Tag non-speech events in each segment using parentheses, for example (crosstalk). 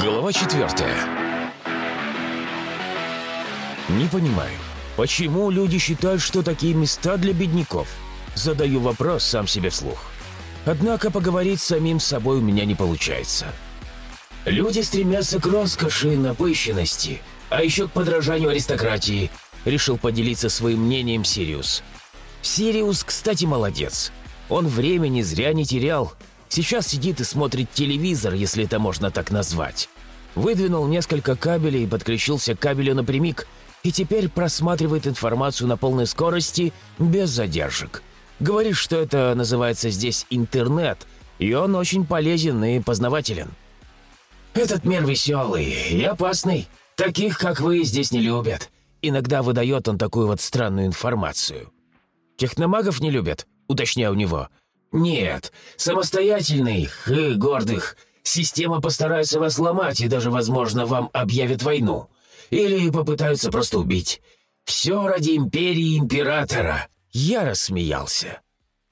Глава четвертая. Не понимаю, почему люди считают, что такие места для бедняков? Задаю вопрос сам себе вслух. Однако поговорить с самим собой у меня не получается. Люди стремятся к роскоши и напыщенности, а еще к подражанию аристократии, решил поделиться своим мнением Сириус. Сириус, кстати, молодец. Он времени зря не терял, Сейчас сидит и смотрит телевизор, если это можно так назвать. Выдвинул несколько кабелей и подключился к кабелю напрямик, и теперь просматривает информацию на полной скорости без задержек. Говорит, что это называется здесь интернет, и он очень полезен и познавателен. «Этот мир веселый и опасный. Таких, как вы, здесь не любят». Иногда выдает он такую вот странную информацию. «Техномагов не любят?» — уточняю у него — «Нет, самостоятельных и гордых. Система постарается вас ломать и даже, возможно, вам объявит войну. Или попытаются просто убить. Все ради империи императора». Я рассмеялся.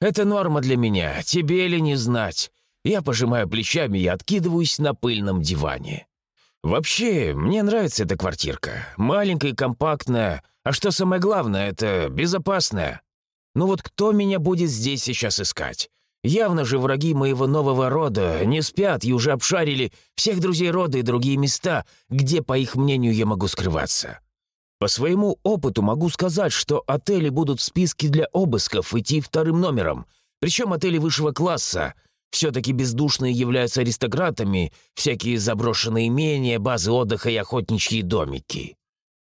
«Это норма для меня, тебе ли не знать?» Я пожимаю плечами и откидываюсь на пыльном диване. «Вообще, мне нравится эта квартирка. Маленькая и компактная. А что самое главное, это безопасная. Ну вот кто меня будет здесь сейчас искать? Явно же враги моего нового рода не спят и уже обшарили всех друзей рода и другие места, где, по их мнению, я могу скрываться. По своему опыту могу сказать, что отели будут в списке для обысков идти вторым номером, причем отели высшего класса. Все-таки бездушные являются аристократами, всякие заброшенные имения, базы отдыха и охотничьи домики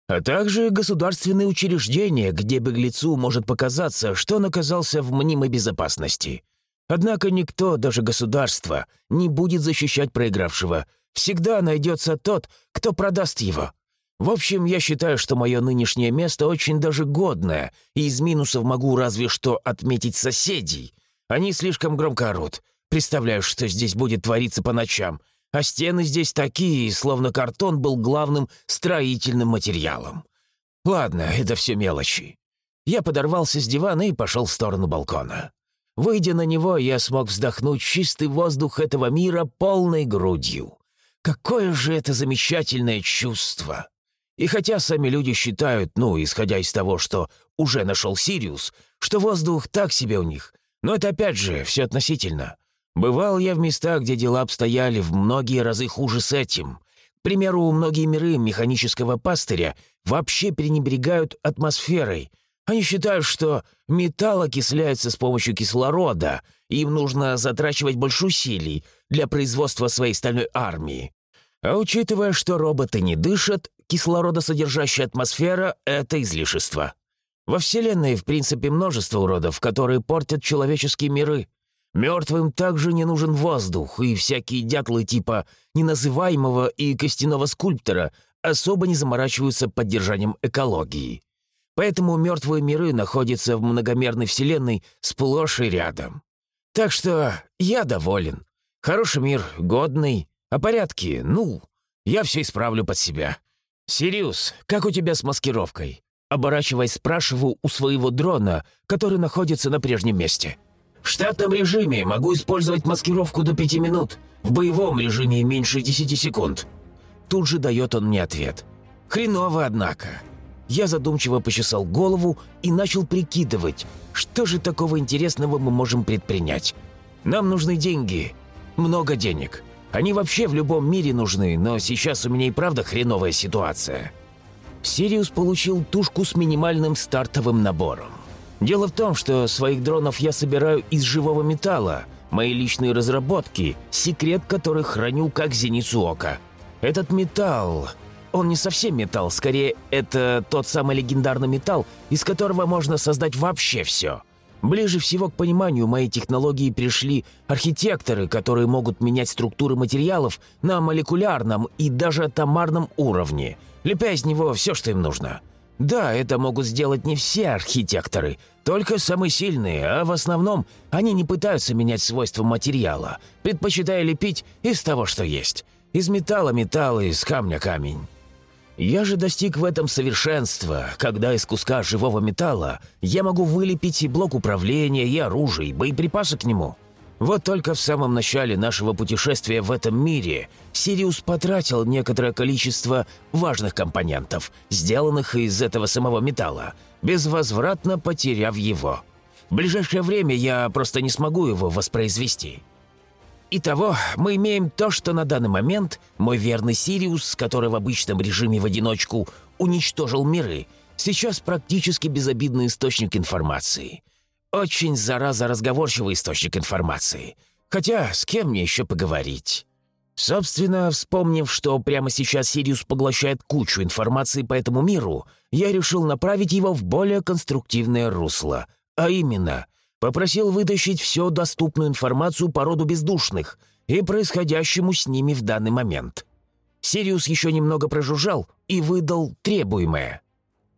а также государственные учреждения, где беглецу может показаться, что он оказался в мнимой безопасности. Однако никто, даже государство, не будет защищать проигравшего. Всегда найдется тот, кто продаст его. В общем, я считаю, что мое нынешнее место очень даже годное, и из минусов могу разве что отметить соседей. Они слишком громко орут. Представляю, что здесь будет твориться по ночам — а стены здесь такие, словно картон был главным строительным материалом. Ладно, это все мелочи. Я подорвался с дивана и пошел в сторону балкона. Выйдя на него, я смог вздохнуть чистый воздух этого мира полной грудью. Какое же это замечательное чувство! И хотя сами люди считают, ну, исходя из того, что уже нашел Сириус, что воздух так себе у них, но это опять же все относительно. Бывал я в местах, где дела обстояли в многие разы хуже с этим. К примеру, многие миры механического пастыря вообще пренебрегают атмосферой. Они считают, что металл окисляется с помощью кислорода, и им нужно затрачивать больше усилий для производства своей стальной армии. А учитывая, что роботы не дышат, кислородосодержащая атмосфера — это излишество. Во Вселенной, в принципе, множество уродов, которые портят человеческие миры. Мертвым также не нужен воздух, и всякие дятлы типа неназываемого и костяного скульптора особо не заморачиваются поддержанием экологии. Поэтому мертвые миры находятся в многомерной вселенной сплошь и рядом. Так что я доволен. Хороший мир, годный, а порядки, ну, я все исправлю под себя. «Сириус, как у тебя с маскировкой?» Оборачиваясь, спрашиваю у своего дрона, который находится на прежнем месте. В штатном режиме могу использовать маскировку до 5 минут, в боевом режиме меньше 10 секунд». Тут же дает он мне ответ. «Хреново, однако». Я задумчиво почесал голову и начал прикидывать, что же такого интересного мы можем предпринять. Нам нужны деньги. Много денег. Они вообще в любом мире нужны, но сейчас у меня и правда хреновая ситуация. Сириус получил тушку с минимальным стартовым набором. Дело в том, что своих дронов я собираю из живого металла, мои личные разработки, секрет которых храню как зеницу ока. Этот металл... Он не совсем металл, скорее, это тот самый легендарный металл, из которого можно создать вообще все. Ближе всего к пониманию моей технологии пришли архитекторы, которые могут менять структуры материалов на молекулярном и даже атомарном уровне, лепя из него все, что им нужно. Да, это могут сделать не все архитекторы, только самые сильные, а в основном они не пытаются менять свойства материала, предпочитая лепить из того, что есть. Из металла металл, из камня камень. Я же достиг в этом совершенства, когда из куска живого металла я могу вылепить и блок управления, и оружие, и боеприпасы к нему. Вот только в самом начале нашего путешествия в этом мире Сириус потратил некоторое количество важных компонентов, сделанных из этого самого металла, безвозвратно потеряв его. В ближайшее время я просто не смогу его воспроизвести. Итого, мы имеем то, что на данный момент мой верный Сириус, который в обычном режиме в одиночку уничтожил миры, сейчас практически безобидный источник информации. Очень, зараза, разговорчивый источник информации. Хотя, с кем мне еще поговорить? Собственно, вспомнив, что прямо сейчас Сириус поглощает кучу информации по этому миру, я решил направить его в более конструктивное русло, а именно — попросил вытащить всю доступную информацию по роду бездушных и происходящему с ними в данный момент. Сириус еще немного прожужжал и выдал требуемое.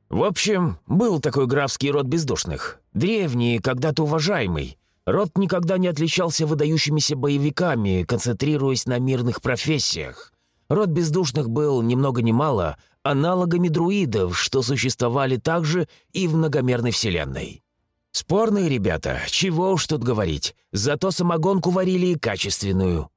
В общем, был такой графский род бездушных. Древний, когда-то уважаемый. Род никогда не отличался выдающимися боевиками, концентрируясь на мирных профессиях. Род бездушных был ни много ни мало аналогами друидов, что существовали также и в многомерной вселенной. Спорные ребята, чего уж тут говорить, зато самогонку варили и качественную.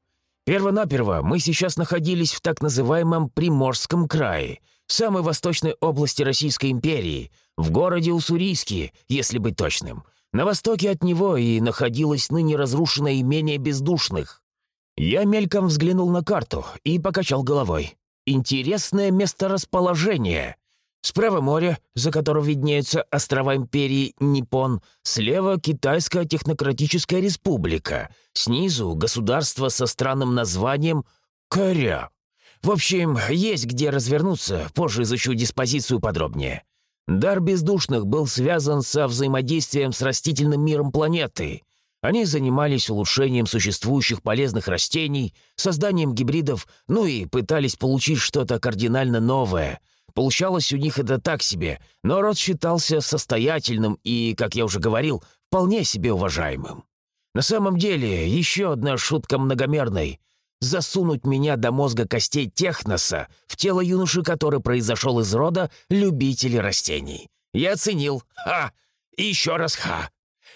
Первонаперво мы сейчас находились в так называемом Приморском крае, самой восточной области Российской империи, в городе Уссурийске, если быть точным. На востоке от него и находилось ныне разрушенное имение бездушных. Я мельком взглянул на карту и покачал головой. Интересное месторасположение. Справа море, за которым виднеются острова империи Ниппон, слева Китайская технократическая республика, снизу государство со странным названием Коря. В общем, есть где развернуться, позже изучу диспозицию подробнее. Дар бездушных был связан со взаимодействием с растительным миром планеты. Они занимались улучшением существующих полезных растений, созданием гибридов, ну и пытались получить что-то кардинально новое — Получалось у них это так себе, но род считался состоятельным и, как я уже говорил, вполне себе уважаемым. На самом деле, еще одна шутка многомерной — засунуть меня до мозга костей техноса в тело юноши, который произошел из рода любителей растений. Я оценил. Ха! И еще раз ха!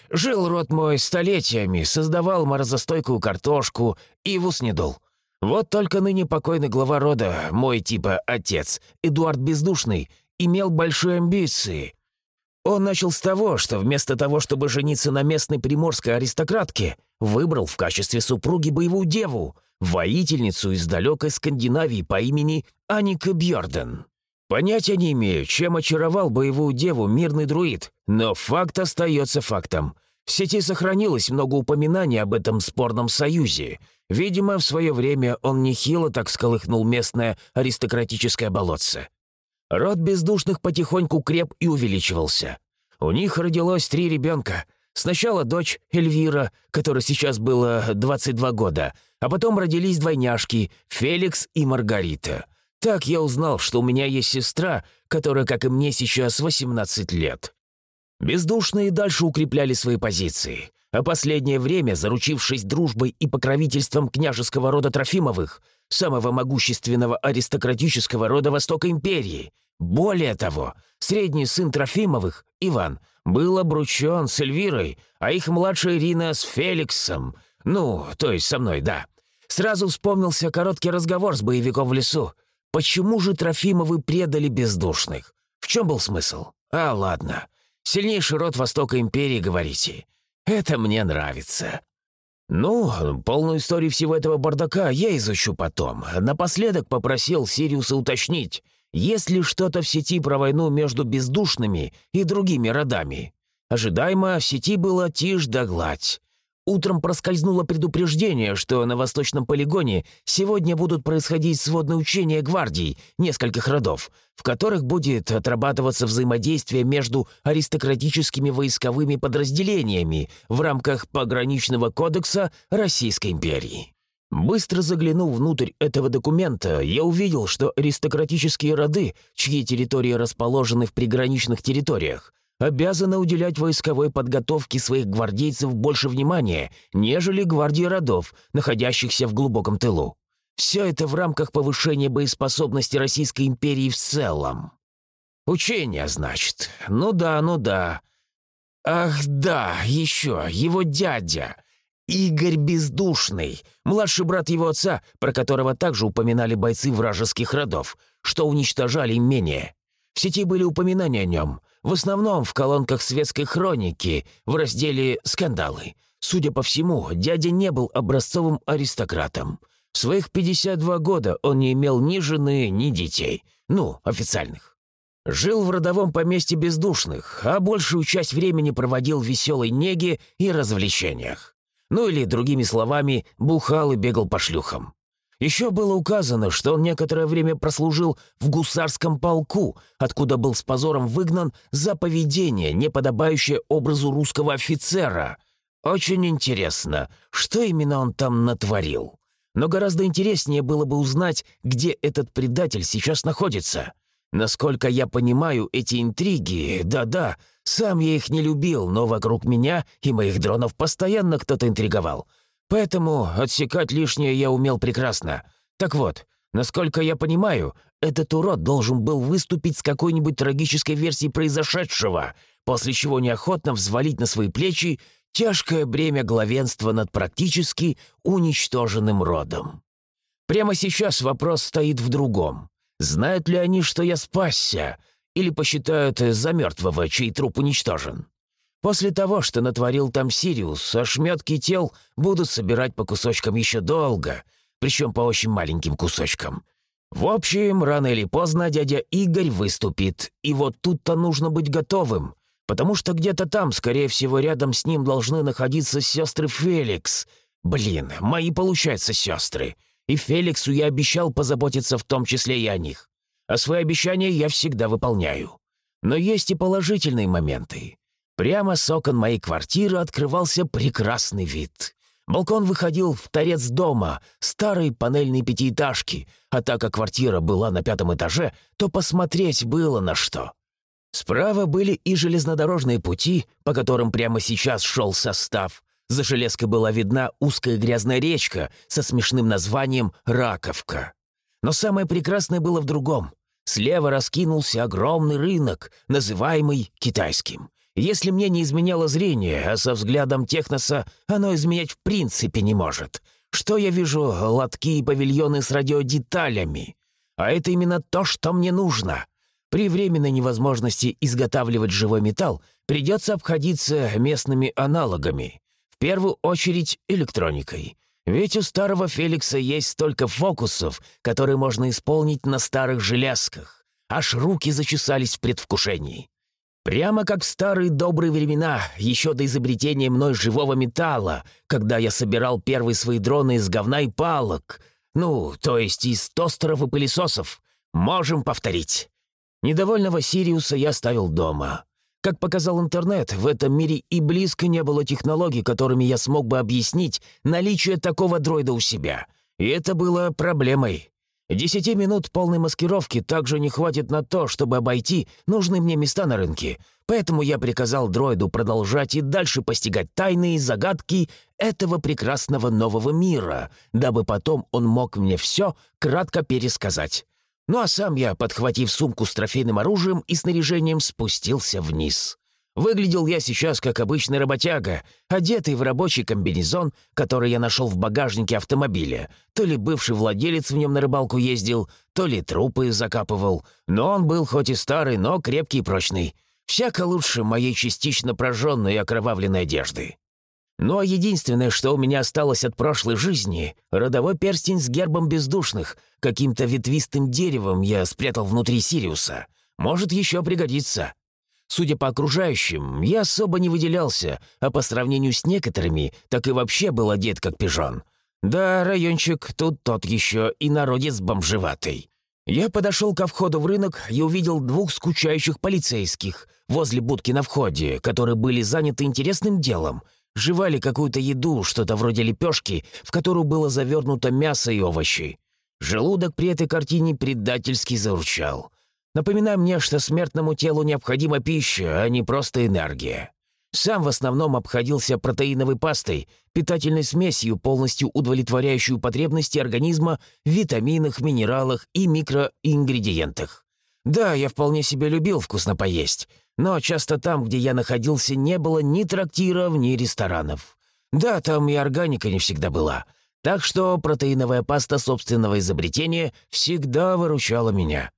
Жил род мой столетиями, создавал морозостойкую картошку и в ус не дул. Вот только ныне покойный глава рода, мой типа отец, Эдуард Бездушный, имел большие амбиции. Он начал с того, что вместо того, чтобы жениться на местной приморской аристократке, выбрал в качестве супруги боевую деву, воительницу из далекой Скандинавии по имени Аника Бьорден. Понятия не имею, чем очаровал боевую деву мирный друид, но факт остается фактом. В сети сохранилось много упоминаний об этом спорном союзе — Видимо, в свое время он нехило так сколыхнул местное аристократическое болотце. Род бездушных потихоньку креп и увеличивался. У них родилось три ребенка. Сначала дочь Эльвира, которой сейчас было 22 года, а потом родились двойняшки Феликс и Маргарита. Так я узнал, что у меня есть сестра, которая, как и мне, сейчас 18 лет. Бездушные дальше укрепляли свои позиции а последнее время, заручившись дружбой и покровительством княжеского рода Трофимовых, самого могущественного аристократического рода Востока Империи. Более того, средний сын Трофимовых, Иван, был обручен с Эльвирой, а их младшая Ирина с Феликсом. Ну, то есть со мной, да. Сразу вспомнился короткий разговор с боевиком в лесу. Почему же Трофимовы предали бездушных? В чем был смысл? А, ладно. Сильнейший род Востока Империи, говорите. Это мне нравится. Ну, полную историю всего этого бардака я изучу потом. Напоследок попросил Сириуса уточнить, есть ли что-то в сети про войну между бездушными и другими родами. Ожидаемо в сети было тишь да гладь. Утром проскользнуло предупреждение, что на восточном полигоне сегодня будут происходить сводные учения гвардий нескольких родов, в которых будет отрабатываться взаимодействие между аристократическими войсковыми подразделениями в рамках пограничного кодекса Российской империи. Быстро заглянув внутрь этого документа, я увидел, что аристократические роды, чьи территории расположены в приграничных территориях, обязана уделять войсковой подготовке своих гвардейцев больше внимания, нежели гвардии родов, находящихся в глубоком тылу. Все это в рамках повышения боеспособности Российской империи в целом. Учение, значит. Ну да, ну да. Ах да, еще, его дядя. Игорь Бездушный, младший брат его отца, про которого также упоминали бойцы вражеских родов, что уничтожали имение. В сети были упоминания о нем, в основном в колонках светской хроники, в разделе «Скандалы». Судя по всему, дядя не был образцовым аристократом. В своих 52 года он не имел ни жены, ни детей. Ну, официальных. Жил в родовом поместье бездушных, а большую часть времени проводил в веселой неге и развлечениях. Ну или, другими словами, бухал и бегал по шлюхам. Еще было указано, что он некоторое время прослужил в гусарском полку, откуда был с позором выгнан за поведение, не подобающее образу русского офицера. Очень интересно, что именно он там натворил. Но гораздо интереснее было бы узнать, где этот предатель сейчас находится. Насколько я понимаю, эти интриги, да-да, сам я их не любил, но вокруг меня и моих дронов постоянно кто-то интриговал. Поэтому отсекать лишнее я умел прекрасно. Так вот, насколько я понимаю, этот урод должен был выступить с какой-нибудь трагической версией произошедшего, после чего неохотно взвалить на свои плечи тяжкое бремя главенства над практически уничтоженным родом. Прямо сейчас вопрос стоит в другом. Знают ли они, что я спасся, или посчитают за мертвого, чей труп уничтожен. После того, что натворил там Сириус, ошметки тел будут собирать по кусочкам еще долго, причем по очень маленьким кусочкам. В общем, рано или поздно дядя Игорь выступит, и вот тут-то нужно быть готовым, потому что где-то там, скорее всего, рядом с ним должны находиться сестры Феликс. Блин, мои, получаются, сестры. И Феликсу я обещал позаботиться в том числе и о них а свои обещания я всегда выполняю. Но есть и положительные моменты. Прямо с окон моей квартиры открывался прекрасный вид. Балкон выходил в торец дома, старой панельной пятиэтажки, а так как квартира была на пятом этаже, то посмотреть было на что. Справа были и железнодорожные пути, по которым прямо сейчас шел состав. За железкой была видна узкая грязная речка со смешным названием «Раковка». Но самое прекрасное было в другом. Слева раскинулся огромный рынок, называемый китайским. Если мне не изменяло зрение, а со взглядом техноса оно изменять в принципе не может. Что я вижу? Лотки и павильоны с радиодеталями. А это именно то, что мне нужно. При временной невозможности изготавливать живой металл придется обходиться местными аналогами. В первую очередь электроникой. Ведь у старого Феликса есть столько фокусов, которые можно исполнить на старых железках. Аж руки зачесались в предвкушении. Прямо как в старые добрые времена, еще до изобретения мной живого металла, когда я собирал первые свои дроны из говна и палок. Ну, то есть из тостеров и пылесосов. Можем повторить. Недовольного Сириуса я оставил дома. Как показал интернет, в этом мире и близко не было технологий, которыми я смог бы объяснить наличие такого дроида у себя. И это было проблемой. Десяти минут полной маскировки также не хватит на то, чтобы обойти нужные мне места на рынке. Поэтому я приказал дроиду продолжать и дальше постигать тайные загадки этого прекрасного нового мира, дабы потом он мог мне все кратко пересказать. Ну а сам я, подхватив сумку с трофейным оружием и снаряжением, спустился вниз. Выглядел я сейчас как обычный работяга, одетый в рабочий комбинезон, который я нашел в багажнике автомобиля. То ли бывший владелец в нем на рыбалку ездил, то ли трупы закапывал. Но он был хоть и старый, но крепкий и прочный. Всяко лучше моей частично прожженной и окровавленной одежды. Ну а единственное, что у меня осталось от прошлой жизни — родовой перстень с гербом бездушных, каким-то ветвистым деревом я спрятал внутри Сириуса. Может, еще пригодится. Судя по окружающим, я особо не выделялся, а по сравнению с некоторыми, так и вообще был одет как пижон. Да, райончик тут тот еще и народец бомжеватый. Я подошел ко входу в рынок и увидел двух скучающих полицейских возле будки на входе, которые были заняты интересным делом — Жевали какую-то еду, что-то вроде лепешки, в которую было завернуто мясо и овощи. Желудок при этой картине предательски заурчал. Напоминая мне, что смертному телу необходима пища, а не просто энергия. Сам в основном обходился протеиновой пастой, питательной смесью, полностью удовлетворяющую потребности организма в витаминах, минералах и микроингредиентах. Да, я вполне себе любил вкусно поесть, но часто там, где я находился, не было ни трактиров, ни ресторанов. Да, там и органика не всегда была. Так что протеиновая паста собственного изобретения всегда выручала меня.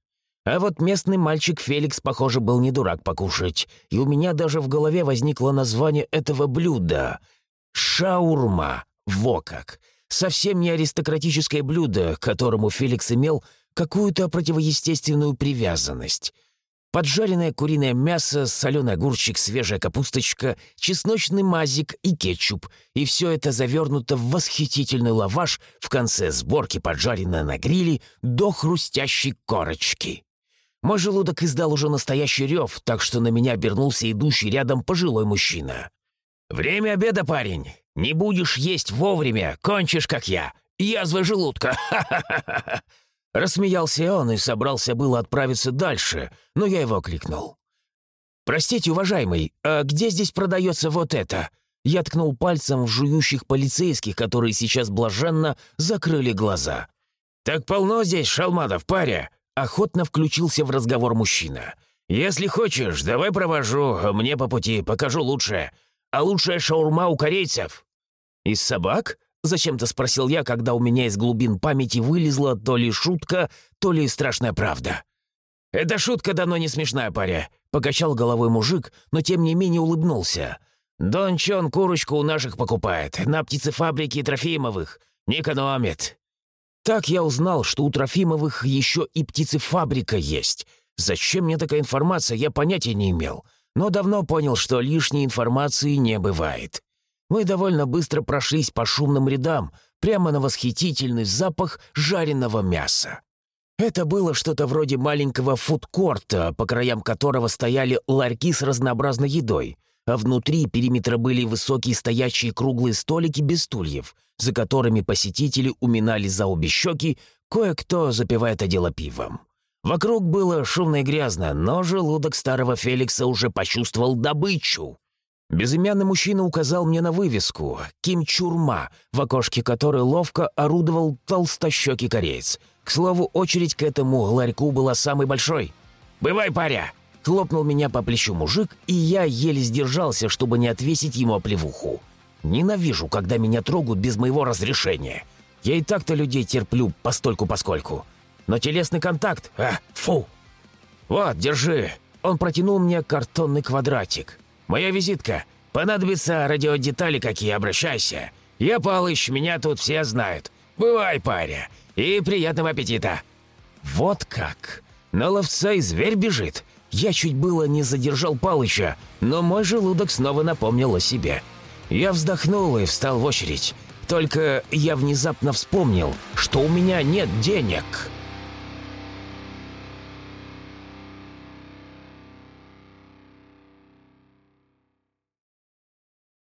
А вот местный мальчик Феликс, похоже, был не дурак покушать, и у меня даже в голове возникло название этого блюда — шаурма. Во как! Совсем не аристократическое блюдо, к которому Феликс имел какую-то противоестественную привязанность. Поджаренное куриное мясо, соленый огурчик, свежая капусточка, чесночный мазик и кетчуп. И все это завернуто в восхитительный лаваш, в конце сборки поджаренное на гриле до хрустящей корочки. Мой желудок издал уже настоящий рев, так что на меня обернулся идущий рядом пожилой мужчина. «Время обеда, парень! Не будешь есть вовремя, кончишь, как я! Язва желудка! Ха-ха-ха!» (laughs) Рассмеялся он и собрался было отправиться дальше, но я его окликнул. «Простите, уважаемый, а где здесь продается вот это?» Я ткнул пальцем в жующих полицейских, которые сейчас блаженно закрыли глаза. «Так полно здесь шалмадов, паря!» Охотно включился в разговор мужчина. «Если хочешь, давай провожу, мне по пути покажу лучшее. А лучшая шаурма у корейцев». «Из собак?» — зачем-то спросил я, когда у меня из глубин памяти вылезла то ли шутка, то ли страшная правда. «Это шутка давно не смешная, паря», — покачал головой мужик, но тем не менее улыбнулся. «Дон Чон курочку у наших покупает, на птицефабрике Трофимовых, не экономит». Так я узнал, что у Трофимовых еще и птицефабрика есть. Зачем мне такая информация, я понятия не имел. Но давно понял, что лишней информации не бывает. Мы довольно быстро прошлись по шумным рядам, прямо на восхитительный запах жареного мяса. Это было что-то вроде маленького фудкорта, по краям которого стояли ларьки с разнообразной едой, а внутри периметра были высокие стоячие круглые столики без стульев — за которыми посетители уминали за обе щеки, кое-кто запивая это дело пивом. Вокруг было шумно и грязно, но желудок старого Феликса уже почувствовал добычу. Безымянный мужчина указал мне на вывеску «Ким Чурма», в окошке которой ловко орудовал толстощекий кореец. К слову, очередь к этому ларьку была самой большой. «Бывай, паря!» — хлопнул меня по плечу мужик, и я еле сдержался, чтобы не отвесить ему оплевуху. Ненавижу, когда меня трогают без моего разрешения. Я и так-то людей терплю постольку-поскольку. Но телесный контакт... А, фу! Вот, держи. Он протянул мне картонный квадратик. Моя визитка. Понадобятся радиодетали какие, обращайся. Я Палыч, меня тут все знают. Бывай, паря. И приятного аппетита. Вот как. На ловца и зверь бежит. Я чуть было не задержал Палыча, но мой желудок снова напомнил о себе. Я вздохнул и встал в очередь. Только я внезапно вспомнил, что у меня нет денег.